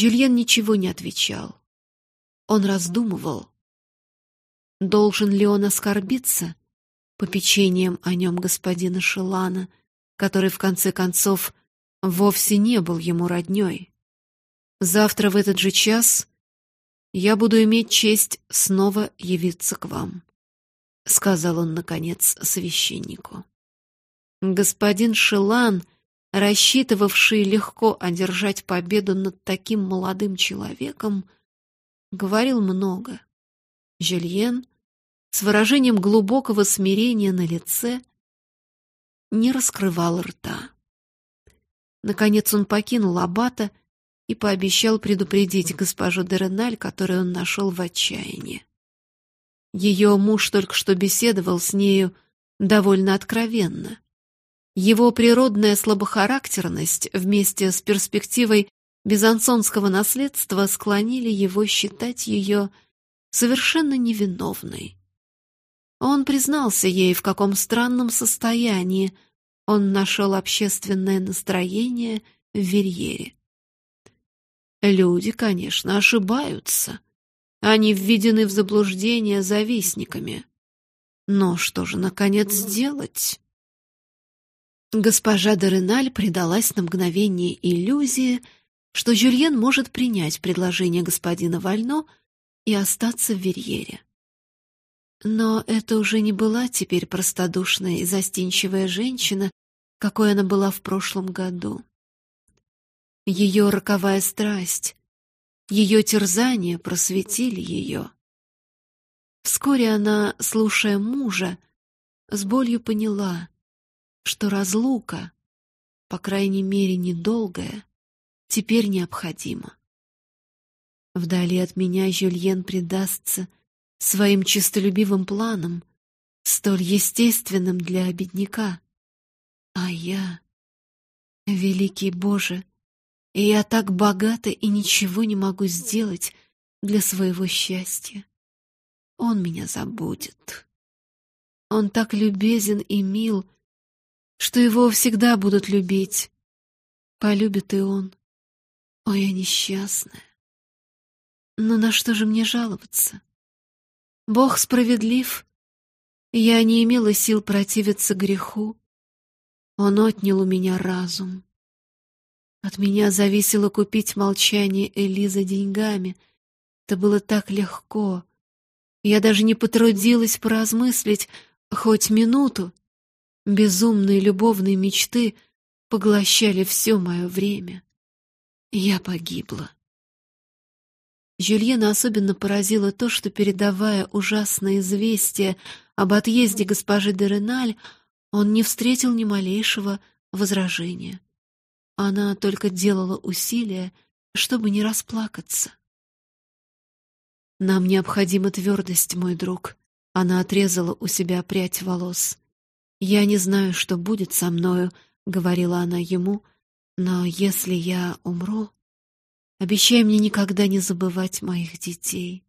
Жюльен ничего не отвечал. Он раздумывал, должен ли он оскорбиться попечением о нем господина Шелана, который, в конце концов, вовсе не был ему роднёй. Завтра в этот же час я буду иметь честь снова явиться к вам, сказал он наконец священнику. Господин Шелан, рассчитывавший легко одержать победу над таким молодым человеком, говорил много. Жюльен с выражением глубокого смирения на лице не раскрывал рта. Наконец он покинул аббата и пообещал предупредить госпожу Дереналь, которую он нашел в отчаянии. Ее муж только что беседовал с нею довольно откровенно. Его природная слабохарактерность вместе с перспективой безансонского наследства склонили его считать ее совершенно невиновной. Он признался ей, в каком странном состоянии он нашел общественное настроение в Верьере. Люди, конечно, ошибаются. Они введены в заблуждение завистниками. Но что же, наконец, сделать? Госпожа Дереналь предалась на мгновение иллюзии, что Жюльен может принять предложение господина Вально и остаться в Верьере. Но это уже не была теперь простодушная и застенчивая женщина, какой она была в прошлом году. Ее роковая страсть, ее терзания просветили ее. Вскоре она, слушая мужа, с болью поняла, что разлука, по крайней мере недолгая, теперь необходима. Вдали от меня Жюльен предастся своим честолюбивым планам, столь естественным для бедняка. А я, великий Боже, я так богата и ничего не могу сделать для своего счастья. Он меня забудет. Он так любезен и мил, что его всегда будут любить. Полюбит и он. Ой, я несчастная. Но на что же мне жаловаться? Бог справедлив. Я не имела сил противиться греху. Он отнял у меня разум. От меня зависело купить молчание Элизы деньгами. Это было так легко. Я даже не потрудилась поразмыслить хоть минуту. Безумные любовные мечты поглощали все мое время. Я погибла. Жюльена особенно поразило то, что, передавая ужасное известие об отъезде госпожи де Реналь, он не встретил ни малейшего возражения. Она только делала усилия, чтобы не расплакаться. «Нам необходима твердость, мой друг», — она отрезала у себя прядь волос. «Я не знаю, что будет со мною», — говорила она ему, — «но если я умру...» Обещай мне никогда не забывать моих детей.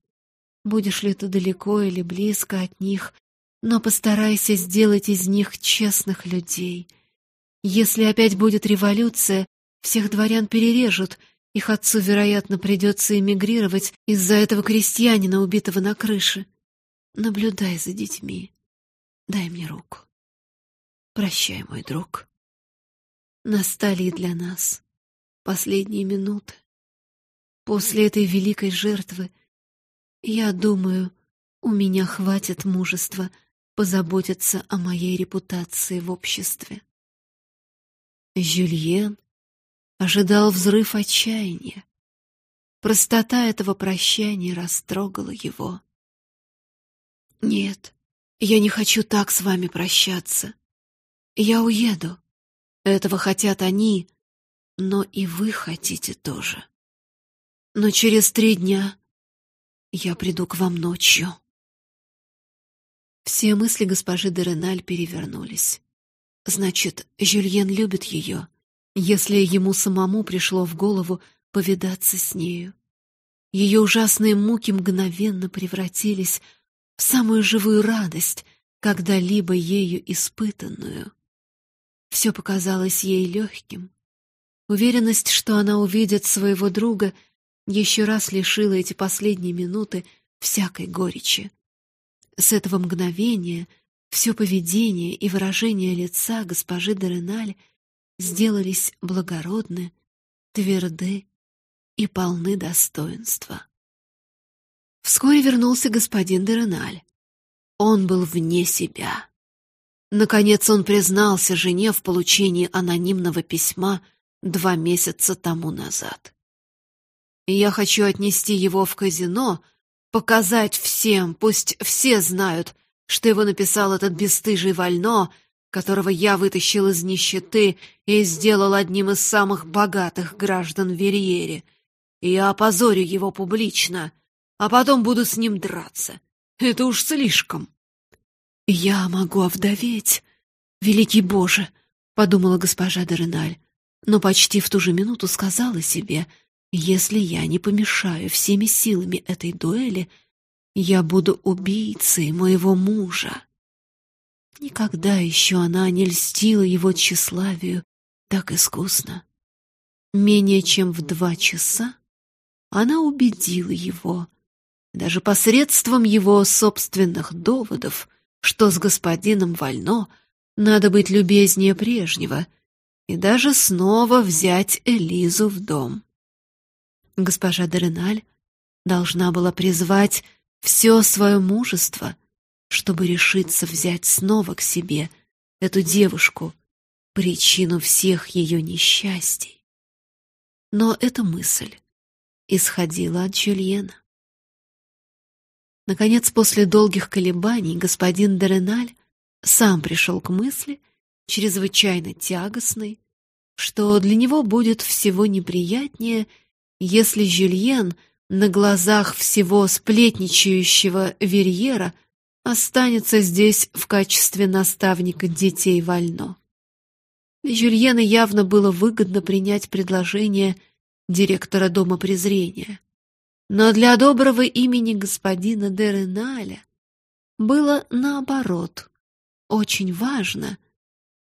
Будешь ли ты далеко или близко от них, но постарайся сделать из них честных людей. Если опять будет революция, всех дворян перережут, их отцу, вероятно, придется эмигрировать из-за этого крестьянина, убитого на крыше. Наблюдай за детьми. Дай мне руку. Прощай, мой друг. Настали и для нас последние минуты. После этой великой жертвы, я думаю, у меня хватит мужества позаботиться о моей репутации в обществе. Жюльен ожидал взрыв отчаяния. Простота этого прощания растрогала его. «Нет, я не хочу так с вами прощаться. Я уеду. Этого хотят они, но и вы хотите тоже» но через три дня я приду к вам ночью. Все мысли госпожи де Реналь перевернулись. Значит, Жюльен любит ее, если ему самому пришло в голову повидаться с нею. Ее ужасные муки мгновенно превратились в самую живую радость, когда-либо ею испытанную. Все показалось ей легким. Уверенность, что она увидит своего друга — еще раз лишило эти последние минуты всякой горечи. С этого мгновения все поведение и выражение лица госпожи Дереналь сделались благородны, тверды и полны достоинства. Вскоре вернулся господин Дереналь. Он был вне себя. Наконец он признался жене в получении анонимного письма два месяца тому назад. «Я хочу отнести его в казино, показать всем, пусть все знают, что его написал этот бесстыжий Вально, которого я вытащил из нищеты и сделал одним из самых богатых граждан Верьере. Я опозорю его публично, а потом буду с ним драться. Это уж слишком. «Я могу овдоветь, великий Боже!» — подумала госпожа Дереналь, но почти в ту же минуту сказала себе, «Если я не помешаю всеми силами этой дуэли, я буду убийцей моего мужа». Никогда еще она не льстила его тщеславию так искусно. Менее чем в два часа она убедила его, даже посредством его собственных доводов, что с господином Вально надо быть любезнее прежнего и даже снова взять Элизу в дом. Госпожа Дереналь должна была призвать все свое мужество, чтобы решиться взять снова к себе эту девушку, причину всех ее несчастий. Но эта мысль исходила от Жюльена. Наконец, после долгих колебаний, господин Дереналь сам пришел к мысли, чрезвычайно тягостной, что для него будет всего неприятнее, если Жюльен на глазах всего сплетничающего Верьера останется здесь в качестве наставника детей Вально. Жюльена явно было выгодно принять предложение директора Дома презрения. Но для доброго имени господина де Реналя было наоборот. Очень важно,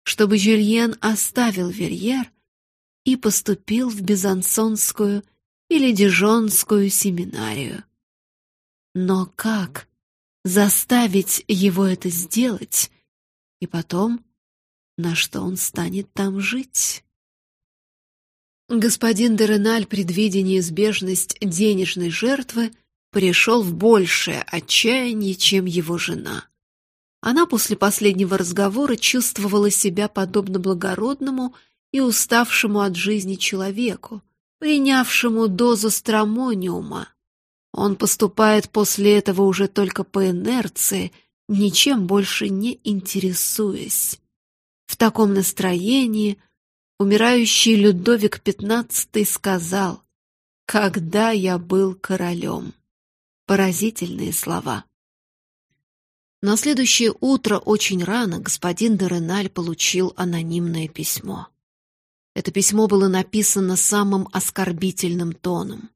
чтобы Жюльен оставил Верьер и поступил в Безансонскую или Дижонскую семинарию. Но как заставить его это сделать, и потом, на что он станет там жить? Господин Дереналь, предвидя неизбежность денежной жертвы, пришел в большее отчаяние, чем его жена. Она после последнего разговора чувствовала себя подобно благородному и уставшему от жизни человеку, принявшему дозу стромониума. Он поступает после этого уже только по инерции, ничем больше не интересуясь. В таком настроении – умирающий Людовик XV сказал «Когда я был королем». Поразительные слова. На следующее утро очень рано господин Дереналь получил анонимное письмо. Это письмо было написано самым оскорбительным тоном.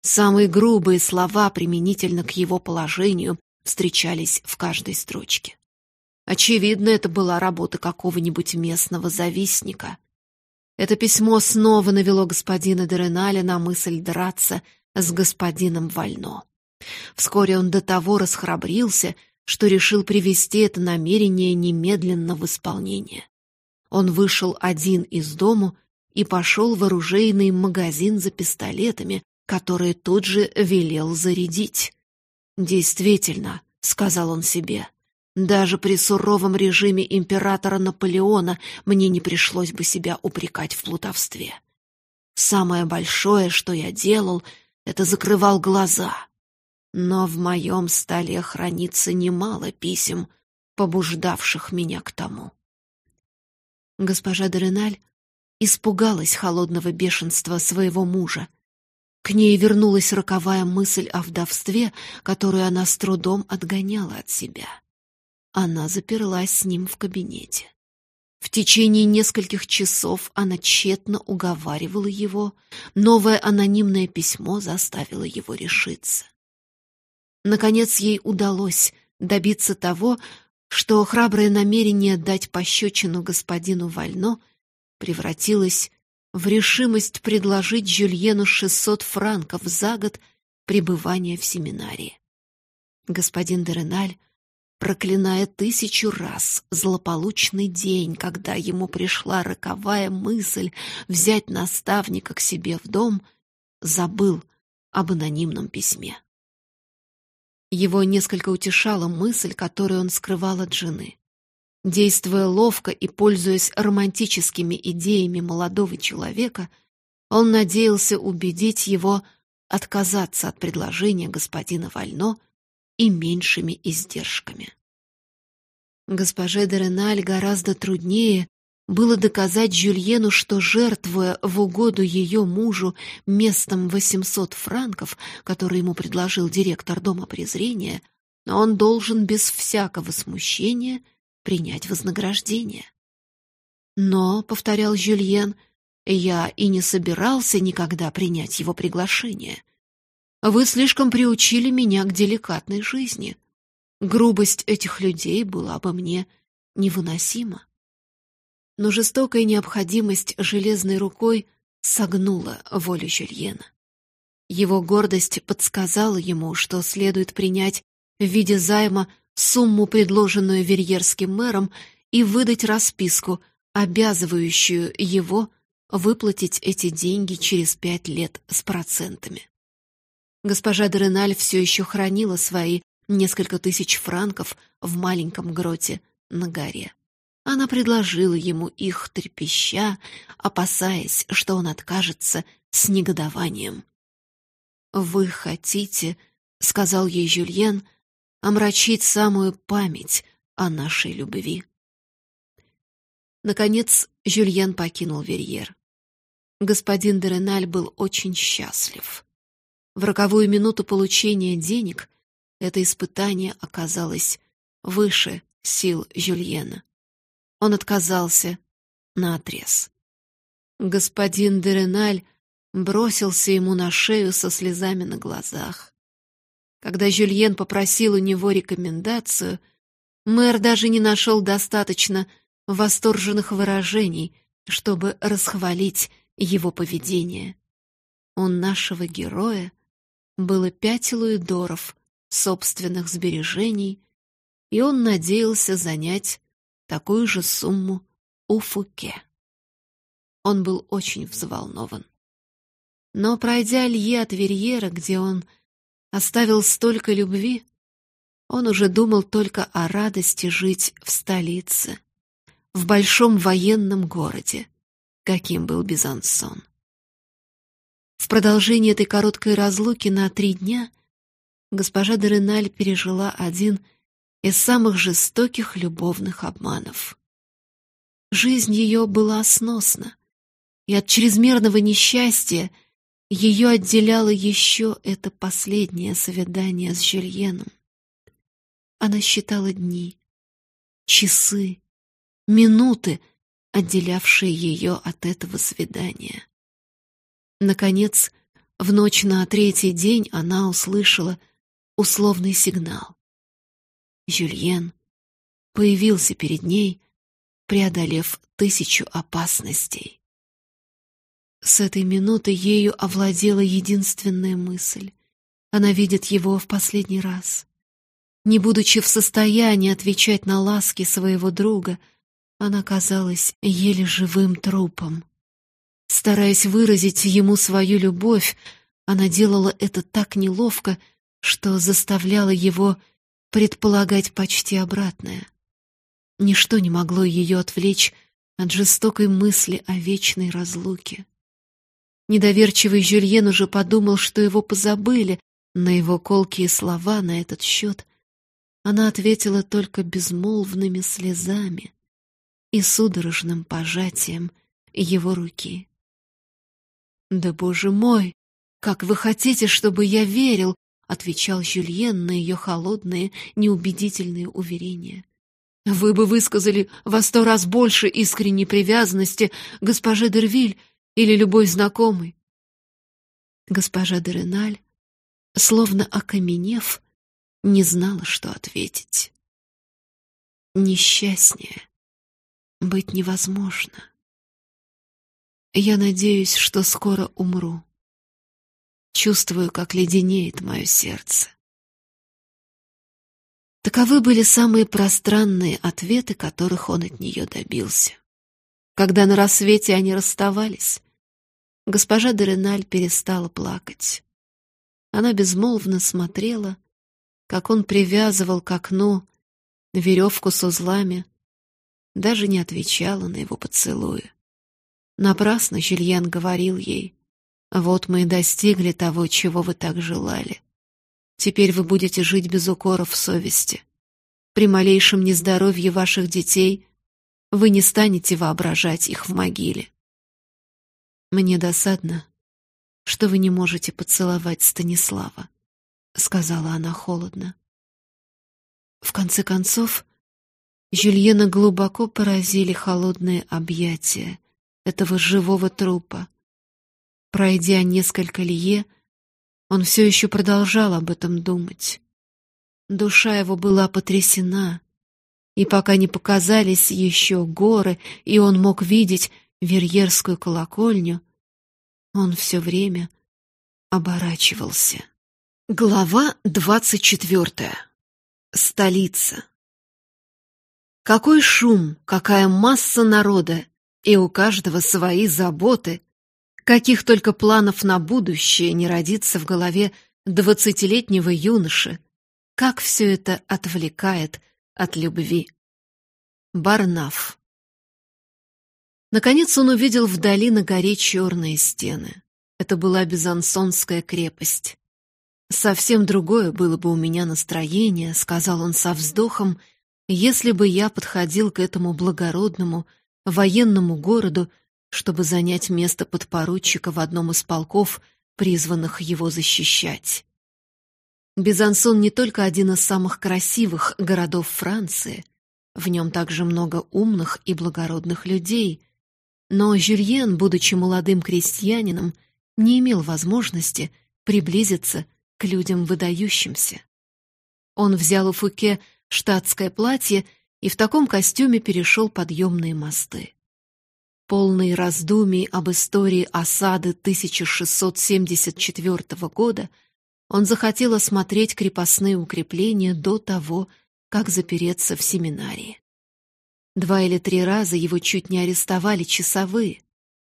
Самые грубые слова применительно к его положению встречались в каждой строчке. Очевидно, это была работа какого-нибудь местного завистника, это письмо снова навело господина Дереналя на мысль драться с господином Вально. Вскоре он до того расхрабрился, что решил привести это намерение немедленно в исполнение. Он вышел один из дому и пошел в оружейный магазин за пистолетами, которые тут же велел зарядить. «Действительно», — сказал он себе, даже при суровом режиме императора Наполеона мне не пришлось бы себя упрекать в плутовстве. Самое большое, что я делал, это закрывал глаза. Но в моем столе хранится немало писем, побуждавших меня к тому. Госпожа Дереналь испугалась холодного бешенства своего мужа. К ней вернулась роковая мысль о вдовстве, которую она с трудом отгоняла от себя она заперлась с ним в кабинете. В течение нескольких часов она тщетно уговаривала его, новое анонимное письмо заставило его решиться. Наконец ей удалось добиться того, что храброе намерение дать пощечину господину Вально превратилось в решимость предложить Жюльену 600 франков за год пребывания в семинарии. Господин Дереналь, проклиная тысячу раз злополучный день, когда ему пришла роковая мысль взять наставника к себе в дом, забыл об анонимном письме. Его несколько утешала мысль, которую он скрывал от жены. Действуя ловко и пользуясь романтическими идеями молодого человека, он надеялся убедить его отказаться от предложения господина Вально и меньшими издержками. Госпоже де Реналь гораздо труднее было доказать Жюльену, что, жертвуя в угоду ее мужу местом 800 франков, которые ему предложил директор Дома презрения, он должен без всякого смущения принять вознаграждение. «Но», — повторял Жюльен, — «я и не собирался никогда принять его приглашение. Вы слишком приучили меня к деликатной жизни. Грубость этих людей была бы мне невыносима» но жестокая необходимость железной рукой согнула волю Жюльена. Его гордость подсказала ему, что следует принять в виде займа сумму, предложенную верьерским мэром, и выдать расписку, обязывающую его выплатить эти деньги через пять лет с процентами. Госпожа Дереналь все еще хранила свои несколько тысяч франков в маленьком гроте на горе. Она предложила ему их трепеща, опасаясь, что он откажется с негодованием. «Вы хотите, — сказал ей Жюльен, — омрачить самую память о нашей любви». Наконец Жюльен покинул Верьер. Господин Дереналь был очень счастлив. В роковую минуту получения денег это испытание оказалось выше сил Жюльена он отказался наотрез. Господин Дереналь бросился ему на шею со слезами на глазах. Когда Жюльен попросил у него рекомендацию, мэр даже не нашел достаточно восторженных выражений, чтобы расхвалить его поведение. У нашего героя было пять луидоров собственных сбережений, и он надеялся занять такую же сумму у Фуке. Он был очень взволнован. Но, пройдя Лье от Верьера, где он оставил столько любви, он уже думал только о радости жить в столице, в большом военном городе, каким был Бизансон. В продолжении этой короткой разлуки на три дня госпожа Дереналь пережила один из самых жестоких любовных обманов. Жизнь ее была сносна, и от чрезмерного несчастья ее отделяло еще это последнее свидание с Жюльеном. Она считала дни, часы, минуты, отделявшие ее от этого свидания. Наконец, в ночь на третий день она услышала условный сигнал. Жюльен появился перед ней, преодолев тысячу опасностей. С этой минуты ею овладела единственная мысль. Она видит его в последний раз. Не будучи в состоянии отвечать на ласки своего друга, она казалась еле живым трупом. Стараясь выразить ему свою любовь, она делала это так неловко, что заставляла его предполагать почти обратное. Ничто не могло ее отвлечь от жестокой мысли о вечной разлуке. Недоверчивый Жюльен уже подумал, что его позабыли, на его колкие слова на этот счет она ответила только безмолвными слезами и судорожным пожатием его руки. «Да, боже мой, как вы хотите, чтобы я верил, — отвечал Жюльен на ее холодные, неубедительные уверения. «Вы бы высказали во сто раз больше искренней привязанности госпоже Дервиль или любой знакомый». Госпожа Дереналь, словно окаменев, не знала, что ответить. Несчастнее быть невозможно. Я надеюсь, что скоро умру. Чувствую, как леденеет мое сердце. Таковы были самые пространные ответы, которых он от нее добился. Когда на рассвете они расставались, госпожа Дереналь перестала плакать. Она безмолвно смотрела, как он привязывал к окну веревку с узлами, даже не отвечала на его поцелуи. Напрасно Жильян говорил ей, «Вот мы и достигли того, чего вы так желали. Теперь вы будете жить без укоров совести. При малейшем нездоровье ваших детей вы не станете воображать их в могиле. Мне досадно, что вы не можете поцеловать Станислава, сказала она холодно. В конце концов, Жюльена глубоко поразили холодные объятия этого живого трупа. Пройдя несколько лье, он все еще продолжал об этом думать. Душа его была потрясена, и пока не показались еще горы, и он мог видеть Верьерскую колокольню, он все время оборачивался. Глава двадцать четвертая. Столица. Какой шум, какая масса народа, и у каждого свои заботы, каких только планов на будущее не родится в голове двадцатилетнего юноши, как все это отвлекает от любви. Барнаф. Наконец он увидел вдали на горе черные стены. Это была Безансонская крепость. «Совсем другое было бы у меня настроение», — сказал он со вздохом, «если бы я подходил к этому благородному военному городу, чтобы занять место подпоручика в одном из полков, призванных его защищать. Безансон не только один из самых красивых городов Франции, в нем также много умных и благородных людей, но Жюльен, будучи молодым крестьянином, не имел возможности приблизиться к людям выдающимся. Он взял у Фуке штатское платье и в таком костюме перешел подъемные мосты. Полный раздумий об истории осады 1674 года — он захотел осмотреть крепостные укрепления до того, как запереться в семинарии. Два или три раза его чуть не арестовали часовые.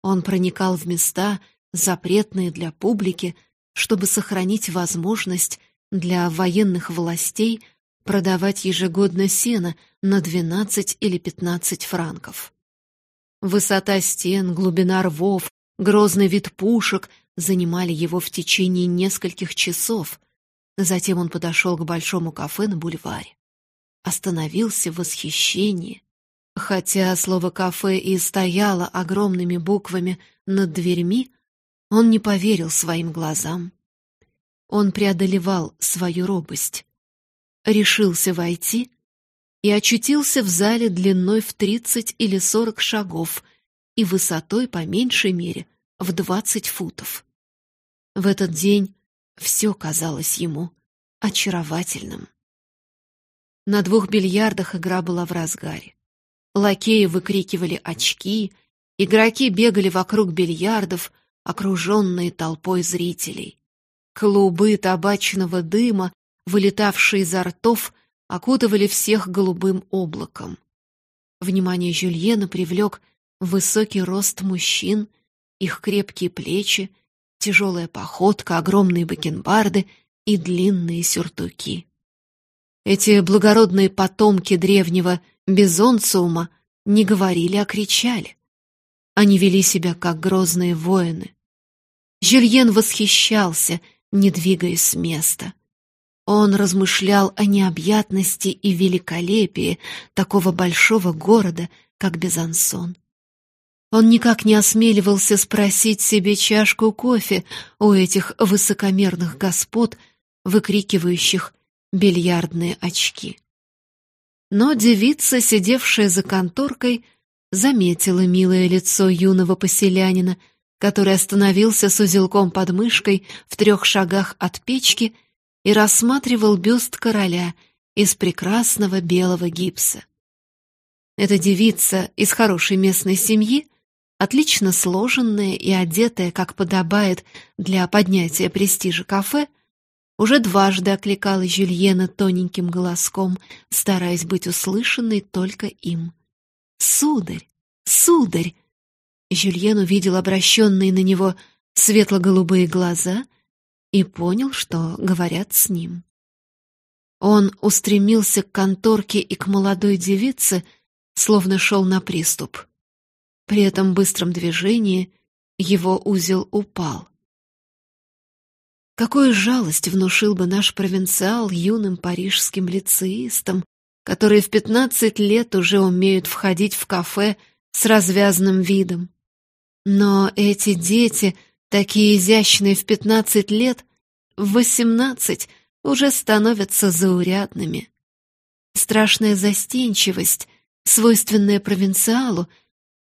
Он проникал в места, запретные для публики, чтобы сохранить возможность для военных властей продавать ежегодно сено на 12 или 15 франков. Высота стен, глубина рвов, грозный вид пушек, занимали его в течение нескольких часов. Затем он подошел к большому кафе на бульваре. Остановился в восхищении. Хотя слово «кафе» и стояло огромными буквами над дверьми, он не поверил своим глазам. Он преодолевал свою робость. Решился войти и очутился в зале длиной в тридцать или сорок шагов и высотой, по меньшей мере, в двадцать футов. В этот день все казалось ему очаровательным. На двух бильярдах игра была в разгаре. Лакеи выкрикивали очки, игроки бегали вокруг бильярдов, окруженные толпой зрителей. Клубы табачного дыма, вылетавшие изо ртов, окутывали всех голубым облаком. Внимание Жюльена привлек высокий рост мужчин, их крепкие плечи тяжелая походка, огромные бакенбарды и длинные сюртуки. Эти благородные потомки древнего Бизонциума не говорили, а кричали. Они вели себя как грозные воины. Жюльен восхищался, не двигаясь с места. Он размышлял о необъятности и великолепии такого большого города, как Безансон. Он никак не осмеливался спросить себе чашку кофе у этих высокомерных господ, выкрикивающих бильярдные очки. Но девица, сидевшая за конторкой, заметила милое лицо юного поселянина, который остановился с узелком под мышкой в трех шагах от печки и рассматривал бюст короля из прекрасного белого гипса. Эта девица из хорошей местной семьи отлично сложенная и одетая, как подобает для поднятия престижа кафе, уже дважды окликала Жюльена тоненьким голоском, стараясь быть услышанной только им. «Сударь! Сударь!» Жюльен увидел обращенные на него светло-голубые глаза и понял, что говорят с ним. Он устремился к конторке и к молодой девице, словно шел на приступ. При этом быстром движении его узел упал. Какую жалость внушил бы наш провинциал юным парижским лицеистам, которые в пятнадцать лет уже умеют входить в кафе с развязным видом. Но эти дети, такие изящные в пятнадцать лет, в восемнадцать уже становятся заурядными. Страшная застенчивость, свойственная провинциалу,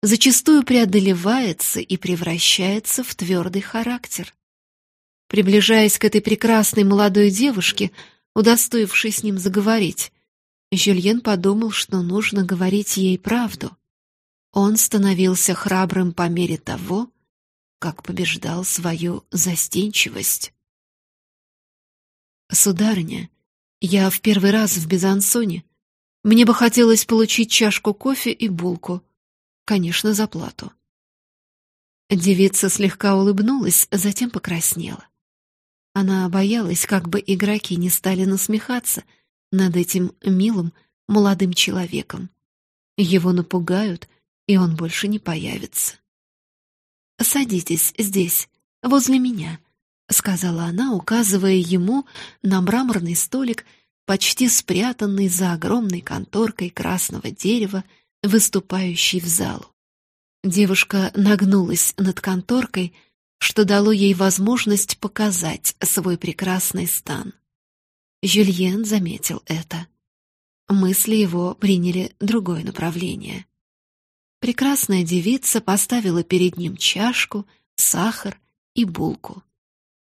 зачастую преодолевается и превращается в твердый характер. Приближаясь к этой прекрасной молодой девушке, удостоившей с ним заговорить, Жюльен подумал, что нужно говорить ей правду. Он становился храбрым по мере того, как побеждал свою застенчивость. «Сударыня, я в первый раз в Безансоне. Мне бы хотелось получить чашку кофе и булку. Конечно, за плату». Девица слегка улыбнулась, затем покраснела. Она боялась, как бы игроки не стали насмехаться над этим милым молодым человеком. Его напугают, и он больше не появится. «Садитесь здесь, возле меня», — сказала она, указывая ему на мраморный столик, почти спрятанный за огромной конторкой красного дерева, выступающий в залу. Девушка нагнулась над конторкой, что дало ей возможность показать свой прекрасный стан. Жюльен заметил это. Мысли его приняли другое направление. Прекрасная девица поставила перед ним чашку, сахар и булку.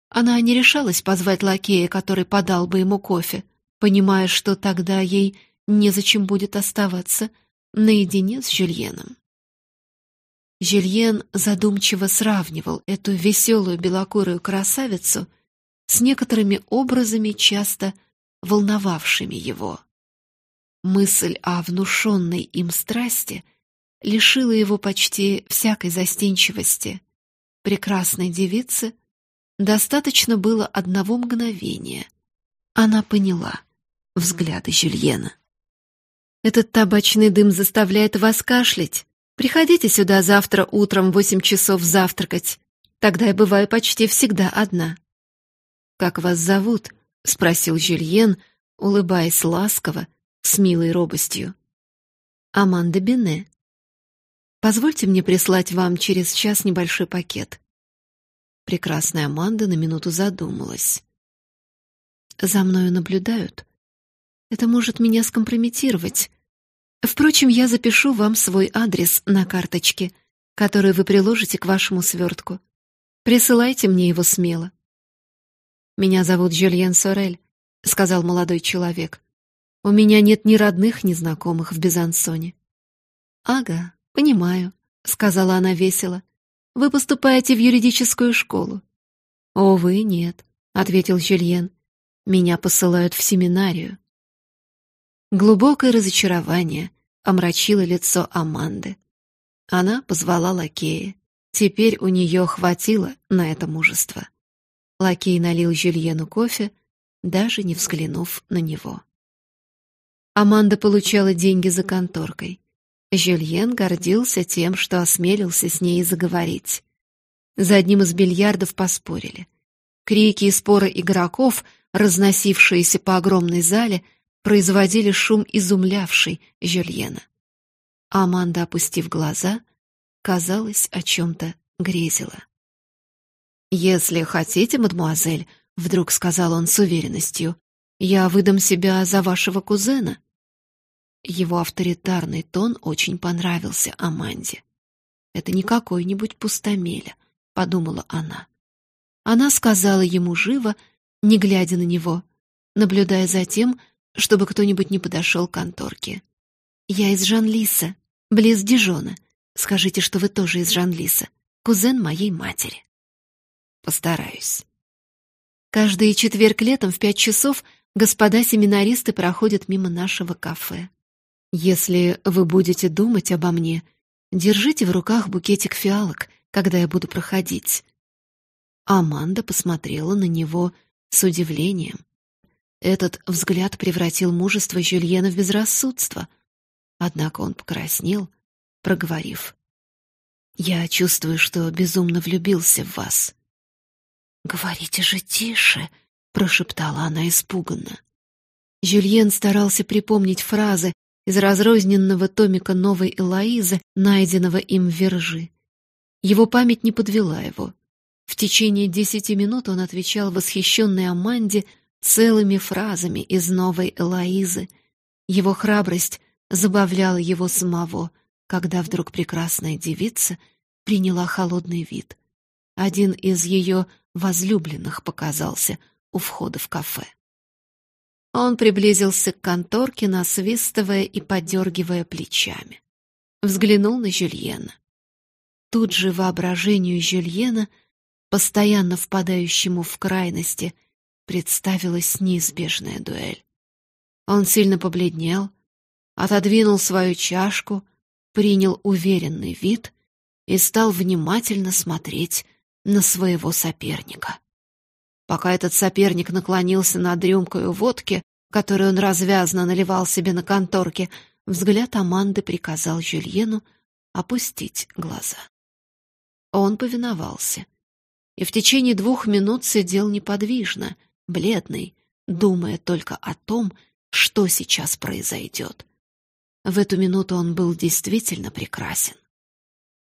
Она не решалась позвать лакея, который подал бы ему кофе, понимая, что тогда ей незачем будет оставаться наедине с Жюльеном. Жильен задумчиво сравнивал эту веселую белокурую красавицу с некоторыми образами, часто волновавшими его. Мысль о внушенной им страсти лишила его почти всякой застенчивости. Прекрасной девице достаточно было одного мгновения. Она поняла взгляды Жюльена. «Этот табачный дым заставляет вас кашлять», Приходите сюда завтра утром в восемь часов завтракать. Тогда я бываю почти всегда одна». «Как вас зовут?» — спросил Жюльен, улыбаясь ласково, с милой робостью. «Аманда Бене. Позвольте мне прислать вам через час небольшой пакет». Прекрасная Аманда на минуту задумалась. «За мною наблюдают. Это может меня скомпрометировать. Впрочем, я запишу вам свой адрес на карточке, который вы приложите к вашему свертку. Присылайте мне его смело. Меня зовут Жюльен Сорель, сказал молодой человек. У меня нет ни родных, ни знакомых в Безансоне. Ага, понимаю, сказала она весело. Вы поступаете в юридическую школу. О, вы нет, ответил Жюльен. Меня посылают в семинарию. Глубокое разочарование омрачило лицо Аманды. Она позвала лакея. Теперь у нее хватило на это мужества. Лакей налил Жюльену кофе, даже не взглянув на него. Аманда получала деньги за конторкой. Жюльен гордился тем, что осмелился с ней заговорить. За одним из бильярдов поспорили. Крики и споры игроков, разносившиеся по огромной зале, производили шум, изумлявший Жюльена. Аманда, опустив глаза, казалось, о чем-то грезила. «Если хотите, мадемуазель», — вдруг сказал он с уверенностью, — «я выдам себя за вашего кузена». Его авторитарный тон очень понравился Аманде. «Это не какой-нибудь пустомеля», — подумала она. Она сказала ему живо, не глядя на него, наблюдая за тем, чтобы кто-нибудь не подошел к конторке. «Я из Жан-Лиса, близ Дижона. Скажите, что вы тоже из Жанлиса, кузен моей матери. Постараюсь. Каждый четверг летом в пять часов господа семинаристы проходят мимо нашего кафе. Если вы будете думать обо мне, держите в руках букетик фиалок, когда я буду проходить. Аманда посмотрела на него с удивлением. Этот взгляд превратил мужество Жюльена в безрассудство. Однако он покраснел, проговорив. «Я чувствую, что безумно влюбился в вас». «Говорите же тише», — прошептала она испуганно. Жюльен старался припомнить фразы из разрозненного томика новой Элоизы, найденного им в Вержи. Его память не подвела его. В течение десяти минут он отвечал восхищенной Аманде целыми фразами из новой Элоизы. Его храбрость забавляла его самого, когда вдруг прекрасная девица приняла холодный вид. Один из ее возлюбленных показался у входа в кафе. Он приблизился к конторке, насвистывая и подергивая плечами. Взглянул на Жюльена. Тут же воображению Жюльена, постоянно впадающему в крайности, представилась неизбежная дуэль. Он сильно побледнел, отодвинул свою чашку, принял уверенный вид и стал внимательно смотреть на своего соперника. Пока этот соперник наклонился над рюмкой водки, которую он развязно наливал себе на конторке, взгляд Аманды приказал Жюльену опустить глаза. Он повиновался и в течение двух минут сидел неподвижно, бледный, думая только о том, что сейчас произойдет. В эту минуту он был действительно прекрасен.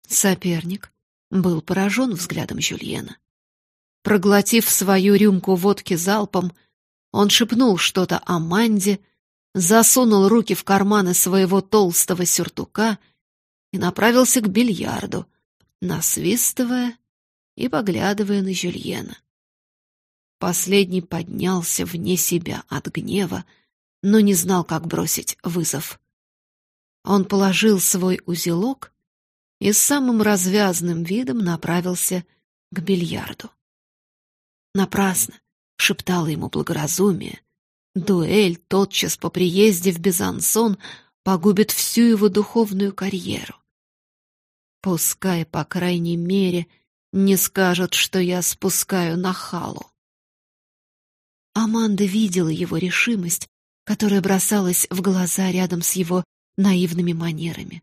Соперник был поражен взглядом Жюльена. Проглотив свою рюмку водки залпом, он шепнул что-то о Манде, засунул руки в карманы своего толстого сюртука и направился к бильярду, насвистывая и поглядывая на Жюльена. Последний поднялся вне себя от гнева, но не знал, как бросить вызов. Он положил свой узелок и с самым развязным видом направился к бильярду. Напрасно шептало ему благоразумие. Дуэль тотчас по приезде в Безансон погубит всю его духовную карьеру. Пускай, по крайней мере, не скажут, что я спускаю на халу. Аманда видела его решимость, которая бросалась в глаза рядом с его наивными манерами,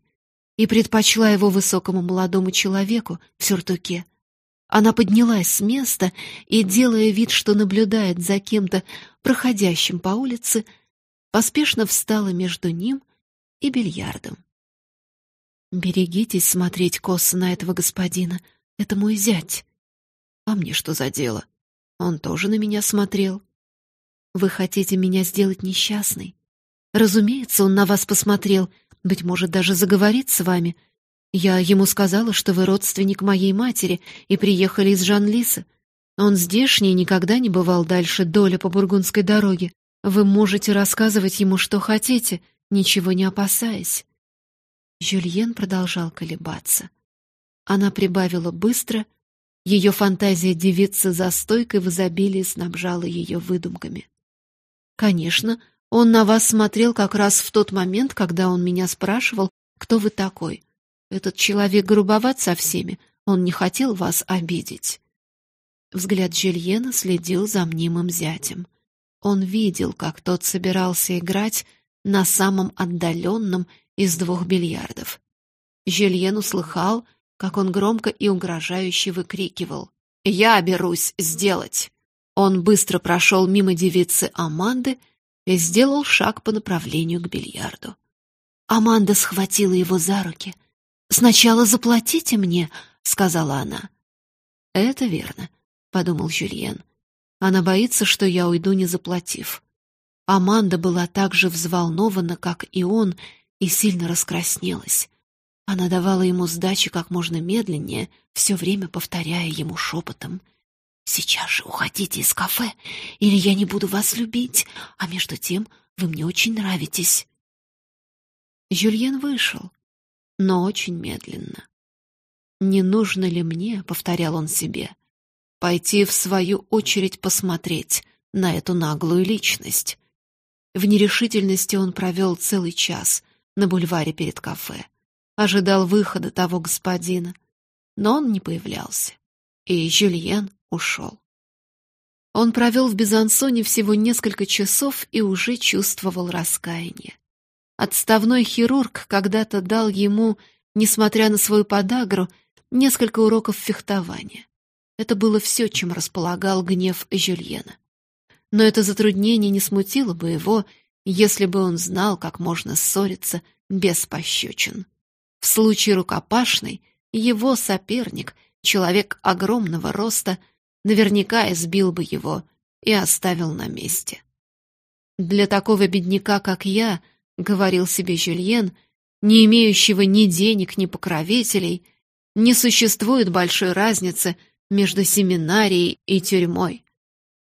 и предпочла его высокому молодому человеку в сюртуке, она поднялась с места и, делая вид, что наблюдает за кем-то, проходящим по улице, поспешно встала между ним и бильярдом. «Берегитесь смотреть косо на этого господина. Это мой зять. А мне что за дело? Он тоже на меня смотрел. Вы хотите меня сделать несчастной? Разумеется, он на вас посмотрел, быть может, даже заговорит с вами — я ему сказала, что вы родственник моей матери и приехали из Жанлиса. Он здешний никогда не бывал дальше доля по бургундской дороге. Вы можете рассказывать ему, что хотите, ничего не опасаясь. Жюльен продолжал колебаться. Она прибавила быстро, ее фантазия девицы за стойкой в изобилии снабжала ее выдумками. Конечно, он на вас смотрел как раз в тот момент, когда он меня спрашивал, кто вы такой. Этот человек грубоват со всеми, он не хотел вас обидеть. Взгляд Жюльена следил за мнимым зятем. Он видел, как тот собирался играть на самом отдаленном из двух бильярдов. Жюльен услыхал, как он громко и угрожающе выкрикивал «Я берусь сделать!». Он быстро прошел мимо девицы Аманды и сделал шаг по направлению к бильярду. Аманда схватила его за руки — «Сначала заплатите мне», — сказала она. «Это верно», — подумал Жюльен. «Она боится, что я уйду, не заплатив». Аманда была так же взволнована, как и он, и сильно раскраснелась. Она давала ему сдачи как можно медленнее, все время повторяя ему шепотом. «Сейчас же уходите из кафе, или я не буду вас любить, а между тем вы мне очень нравитесь». Жюльен вышел. Но очень медленно. «Не нужно ли мне, — повторял он себе, — пойти в свою очередь посмотреть на эту наглую личность?» В нерешительности он провел целый час на бульваре перед кафе, ожидал выхода того господина, но он не появлялся, и Жюльен ушел. Он провел в Безансоне всего несколько часов и уже чувствовал раскаяние. Отставной хирург когда-то дал ему, несмотря на свою подагру, несколько уроков фехтования. Это было все, чем располагал гнев Жюльена. Но это затруднение не смутило бы его, если бы он знал, как можно ссориться без пощечин. В случае рукопашной его соперник, человек огромного роста, наверняка избил бы его и оставил на месте. Для такого бедняка, как я, — говорил себе Жюльен, не имеющего ни денег, ни покровителей, не существует большой разницы между семинарией и тюрьмой.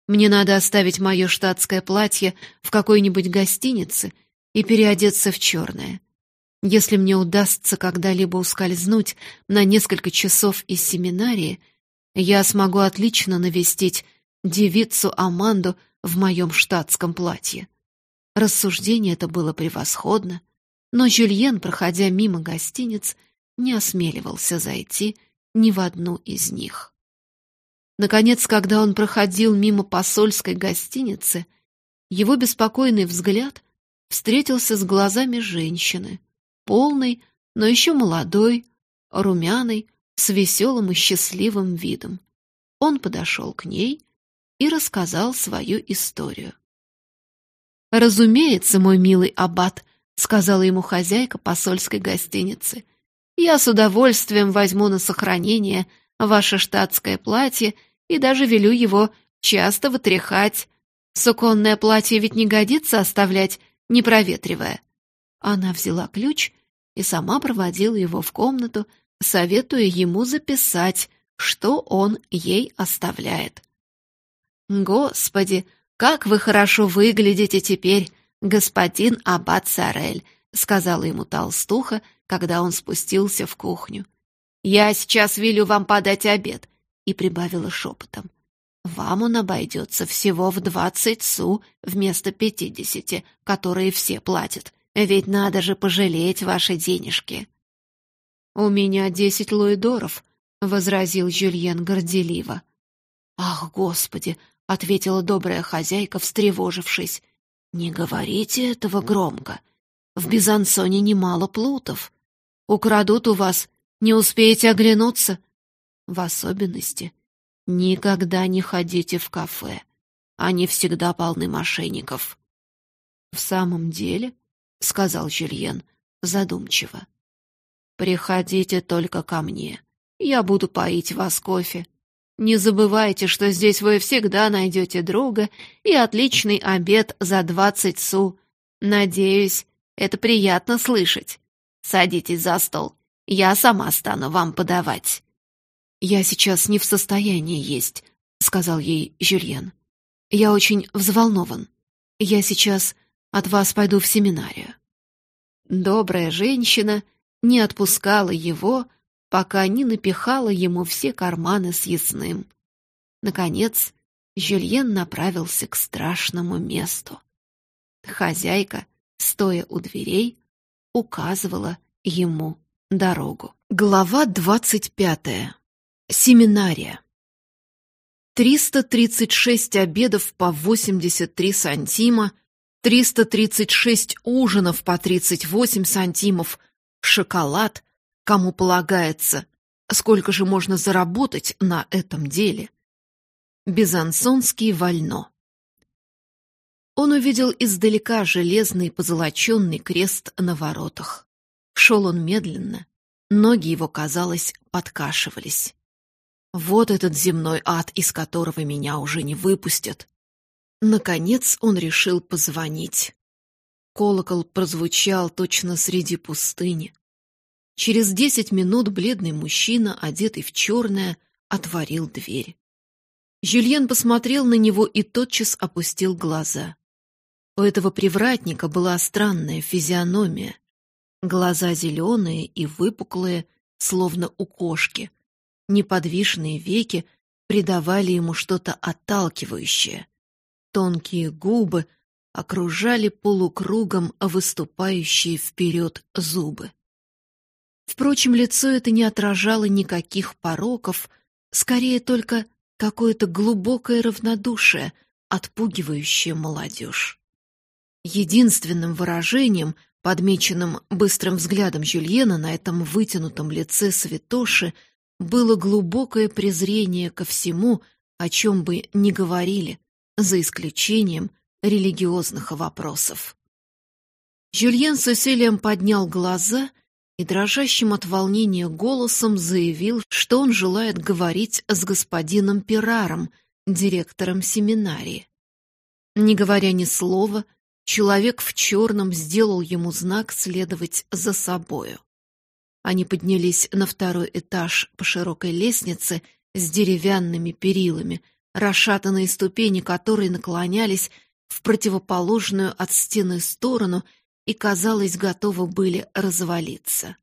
Мне надо оставить мое штатское платье в какой-нибудь гостинице и переодеться в черное. Если мне удастся когда-либо ускользнуть на несколько часов из семинарии, я смогу отлично навестить девицу Аманду в моем штатском платье. Рассуждение это было превосходно, но Жюльен, проходя мимо гостиниц, не осмеливался зайти ни в одну из них. Наконец, когда он проходил мимо посольской гостиницы, его беспокойный взгляд встретился с глазами женщины, полной, но еще молодой, румяной, с веселым и счастливым видом. Он подошел к ней и рассказал свою историю. «Разумеется, мой милый аббат», — сказала ему хозяйка посольской гостиницы, «я с удовольствием возьму на сохранение ваше штатское платье и даже велю его часто вытряхать. Суконное платье ведь не годится оставлять, не проветривая». Она взяла ключ и сама проводила его в комнату, советуя ему записать, что он ей оставляет. «Господи, как вы хорошо выглядите теперь, господин Аббат Сарель», сказала ему толстуха, когда он спустился в кухню. «Я сейчас велю вам подать обед», и прибавила шепотом. «Вам он обойдется всего в двадцать су вместо пятидесяти, которые все платят. Ведь надо же пожалеть ваши денежки». «У меня десять луидоров», — возразил Жюльен горделиво. «Ах, Господи!» — ответила добрая хозяйка, встревожившись. «Не говорите этого громко. В Бизансоне немало плутов. Украдут у вас, не успеете оглянуться. В особенности, никогда не ходите в кафе. Они всегда полны мошенников». «В самом деле?» — сказал Жюльен задумчиво. «Приходите только ко мне. Я буду поить вас кофе. Не забывайте, что здесь вы всегда найдете друга и отличный обед за двадцать су. Надеюсь, это приятно слышать. Садитесь за стол. Я сама стану вам подавать». «Я сейчас не в состоянии есть», — сказал ей Жюльен. «Я очень взволнован. Я сейчас от вас пойду в семинарию». Добрая женщина не отпускала его, пока не напихала ему все карманы с. Наконец, Жюльен направился к страшному месту. Хозяйка, стоя у дверей, указывала ему дорогу. Глава двадцать пятая. Семинария. 336 обедов по 83 сантима, 336 ужинов по 38 сантимов, шоколад, кому полагается. Сколько же можно заработать на этом деле? Безансонский вально. Он увидел издалека железный позолоченный крест на воротах. Шел он медленно, ноги его, казалось, подкашивались. Вот этот земной ад, из которого меня уже не выпустят. Наконец он решил позвонить. Колокол прозвучал точно среди пустыни. Через десять минут бледный мужчина, одетый в черное, отворил дверь. Жюльен посмотрел на него и тотчас опустил глаза. У этого привратника была странная физиономия. Глаза зеленые и выпуклые, словно у кошки. Неподвижные веки придавали ему что-то отталкивающее. Тонкие губы окружали полукругом выступающие вперед зубы. Впрочем, лицо это не отражало никаких пороков, скорее только какое-то глубокое равнодушие, отпугивающее молодежь. Единственным выражением, подмеченным быстрым взглядом Жюльена на этом вытянутом лице святоши, было глубокое презрение ко всему, о чем бы ни говорили, за исключением религиозных вопросов. Жюльен с усилием поднял глаза и дрожащим от волнения голосом заявил, что он желает говорить с господином Пираром, директором семинарии. Не говоря ни слова, человек в черном сделал ему знак следовать за собою. Они поднялись на второй этаж по широкой лестнице с деревянными перилами, расшатанные ступени которой наклонялись в противоположную от стены сторону и, казалось, готовы были развалиться.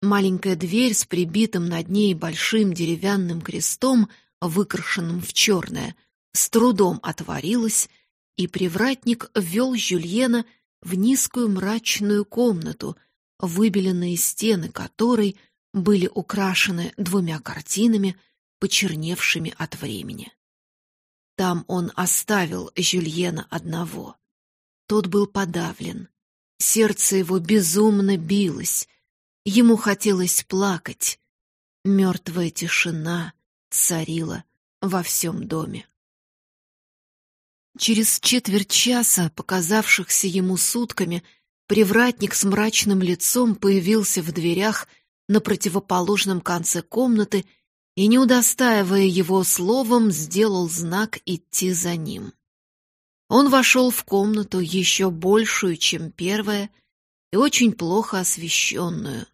Маленькая дверь с прибитым над ней большим деревянным крестом, выкрашенным в черное, с трудом отворилась, и привратник ввел Жюльена в низкую мрачную комнату — выбеленные стены которой были украшены двумя картинами, почерневшими от времени. Там он оставил Жюльена одного. Тот был подавлен. Сердце его безумно билось. Ему хотелось плакать. Мертвая тишина царила во всем доме. Через четверть часа, показавшихся ему сутками, Привратник с мрачным лицом появился в дверях на противоположном конце комнаты и, не удостаивая его словом, сделал знак идти за ним. Он вошел в комнату еще большую, чем первая, и очень плохо освещенную.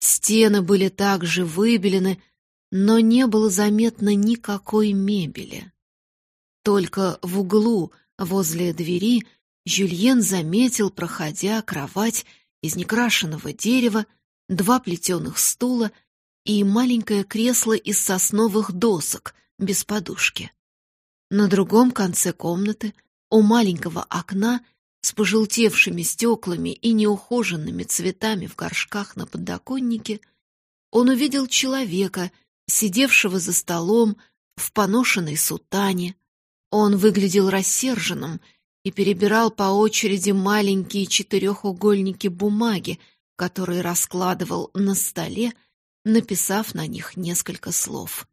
Стены были также выбелены, но не было заметно никакой мебели. Только в углу возле двери Жюльен заметил, проходя кровать из некрашенного дерева, два плетеных стула и маленькое кресло из сосновых досок без подушки. На другом конце комнаты, у маленького окна, с пожелтевшими стеклами и неухоженными цветами в горшках на подоконнике, он увидел человека, сидевшего за столом в поношенной сутане. Он выглядел рассерженным — и перебирал по очереди маленькие четырехугольники бумаги, которые раскладывал на столе, написав на них несколько слов.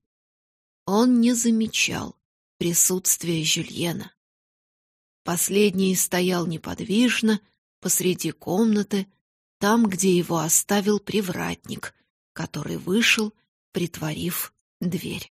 Он не замечал присутствия Жюльена. Последний стоял неподвижно посреди комнаты, там, где его оставил привратник, который вышел, притворив дверь.